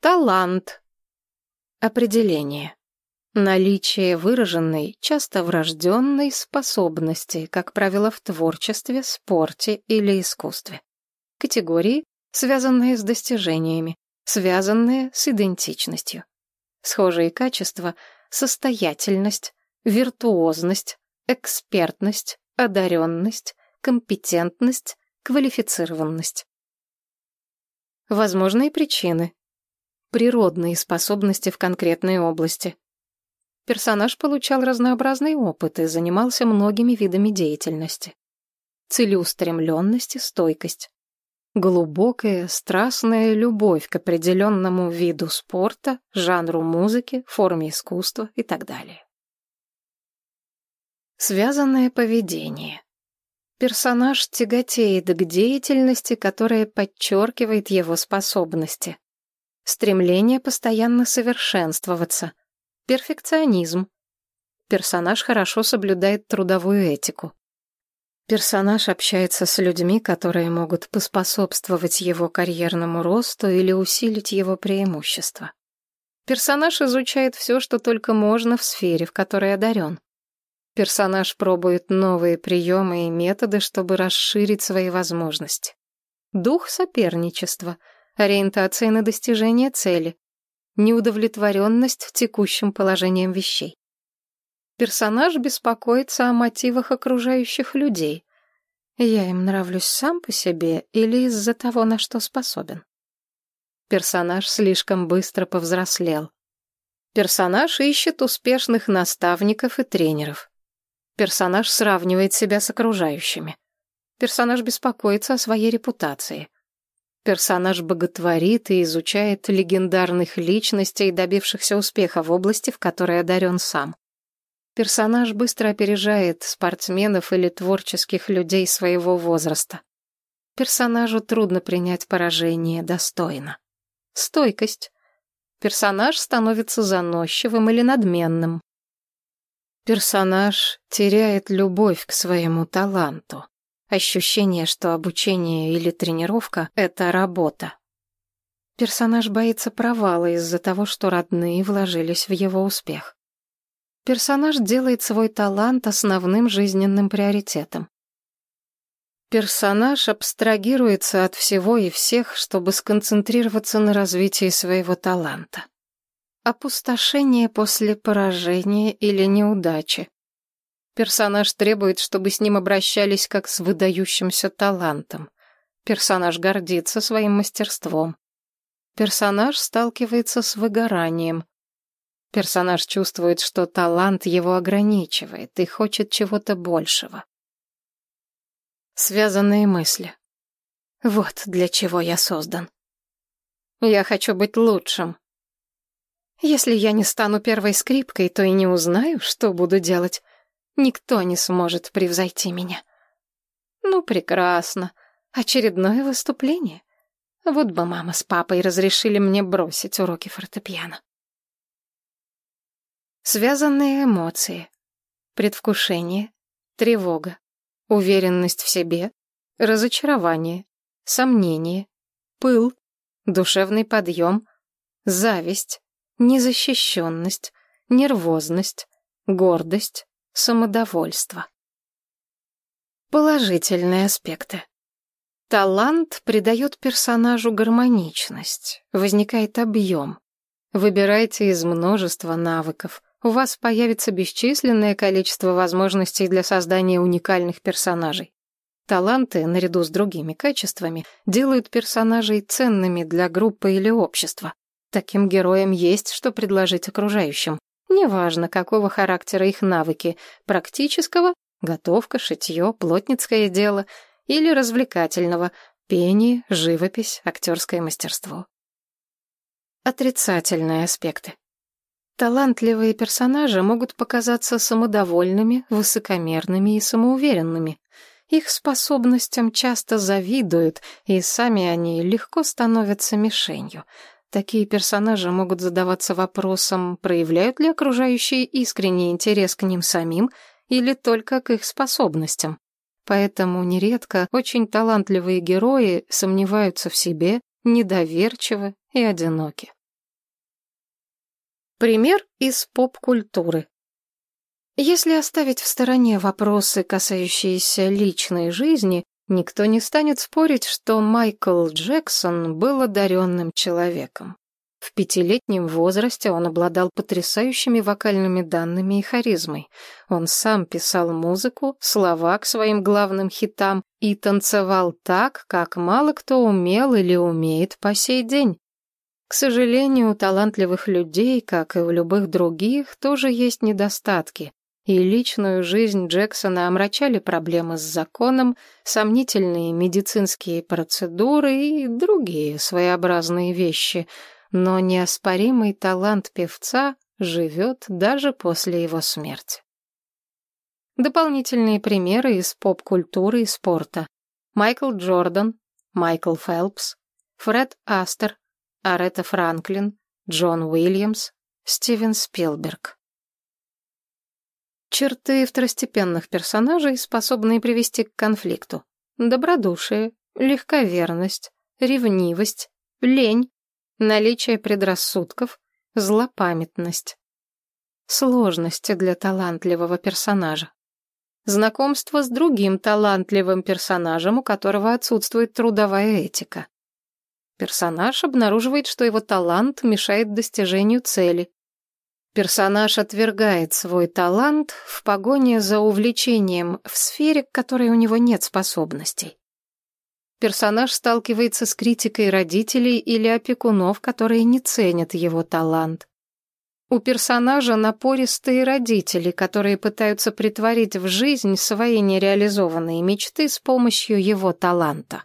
Талант. Определение. Наличие выраженной, часто врожденной способности, как правило, в творчестве, спорте или искусстве. Категории, связанные с достижениями, связанные с идентичностью. Схожие качества — состоятельность, виртуозность, экспертность, одаренность, компетентность, квалифицированность. Возможные причины. Природные способности в конкретной области. Персонаж получал разнообразный опыт и занимался многими видами деятельности. Целеустремленность и стойкость. Глубокая, страстная любовь к определенному виду спорта, жанру музыки, форме искусства и так далее. Связанное поведение. Персонаж тяготеет к деятельности, которая подчеркивает его способности. Стремление постоянно совершенствоваться. Перфекционизм. Персонаж хорошо соблюдает трудовую этику. Персонаж общается с людьми, которые могут поспособствовать его карьерному росту или усилить его преимущества. Персонаж изучает все, что только можно в сфере, в которой одарен. Персонаж пробует новые приемы и методы, чтобы расширить свои возможности. Дух соперничества, ориентация на достижение цели, неудовлетворенность текущим положением вещей. Персонаж беспокоится о мотивах окружающих людей. Я им нравлюсь сам по себе или из-за того, на что способен. Персонаж слишком быстро повзрослел. Персонаж ищет успешных наставников и тренеров. Персонаж сравнивает себя с окружающими. Персонаж беспокоится о своей репутации. Персонаж боготворит и изучает легендарных личностей, добившихся успеха в области, в которой одарен сам. Персонаж быстро опережает спортсменов или творческих людей своего возраста. Персонажу трудно принять поражение достойно. Стойкость. Персонаж становится заносчивым или надменным. Персонаж теряет любовь к своему таланту. Ощущение, что обучение или тренировка — это работа. Персонаж боится провала из-за того, что родные вложились в его успех. Персонаж делает свой талант основным жизненным приоритетом. Персонаж абстрагируется от всего и всех, чтобы сконцентрироваться на развитии своего таланта. Опустошение после поражения или неудачи. Персонаж требует, чтобы с ним обращались как с выдающимся талантом. Персонаж гордится своим мастерством. Персонаж сталкивается с выгоранием. Персонаж чувствует, что талант его ограничивает и хочет чего-то большего. Связанные мысли. Вот для чего я создан. Я хочу быть лучшим. Если я не стану первой скрипкой, то и не узнаю, что буду делать. Никто не сможет превзойти меня. Ну, прекрасно. Очередное выступление. Вот бы мама с папой разрешили мне бросить уроки фортепиано. Связанные эмоции. Предвкушение, тревога, уверенность в себе, разочарование, сомнение, пыл, душевный подъем, зависть, незащищенность, нервозность, гордость, самодовольство. Положительные аспекты. Талант придает персонажу гармоничность, возникает объем. Выбирайте из множества навыков. У вас появится бесчисленное количество возможностей для создания уникальных персонажей. Таланты, наряду с другими качествами, делают персонажей ценными для группы или общества. Таким героям есть что предложить окружающим. Неважно, какого характера их навыки — практического, готовка, шитье, плотницкое дело или развлекательного — пение, живопись, актерское мастерство. Отрицательные аспекты. Талантливые персонажи могут показаться самодовольными, высокомерными и самоуверенными. Их способностям часто завидуют, и сами они легко становятся мишенью — Такие персонажи могут задаваться вопросом, проявляют ли окружающие искренний интерес к ним самим или только к их способностям. Поэтому нередко очень талантливые герои сомневаются в себе, недоверчивы и одиноки. Пример из поп-культуры. Если оставить в стороне вопросы, касающиеся личной жизни, никто не станет спорить, что Майкл Джексон был одаренным человеком. В пятилетнем возрасте он обладал потрясающими вокальными данными и харизмой. Он сам писал музыку, слова к своим главным хитам и танцевал так, как мало кто умел или умеет по сей день. К сожалению, у талантливых людей, как и у любых других, тоже есть недостатки и личную жизнь Джексона омрачали проблемы с законом, сомнительные медицинские процедуры и другие своеобразные вещи, но неоспоримый талант певца живет даже после его смерти. Дополнительные примеры из поп-культуры и спорта. Майкл Джордан, Майкл Фелпс, Фред Астер, Аретта Франклин, Джон Уильямс, Стивен Спилберг. Черты второстепенных персонажей, способные привести к конфликту. Добродушие, легковерность, ревнивость, лень, наличие предрассудков, злопамятность. Сложности для талантливого персонажа. Знакомство с другим талантливым персонажем, у которого отсутствует трудовая этика. Персонаж обнаруживает, что его талант мешает достижению цели. Персонаж отвергает свой талант в погоне за увлечением в сфере, к которой у него нет способностей. Персонаж сталкивается с критикой родителей или опекунов, которые не ценят его талант. У персонажа напористые родители, которые пытаются притворить в жизнь свои нереализованные мечты с помощью его таланта.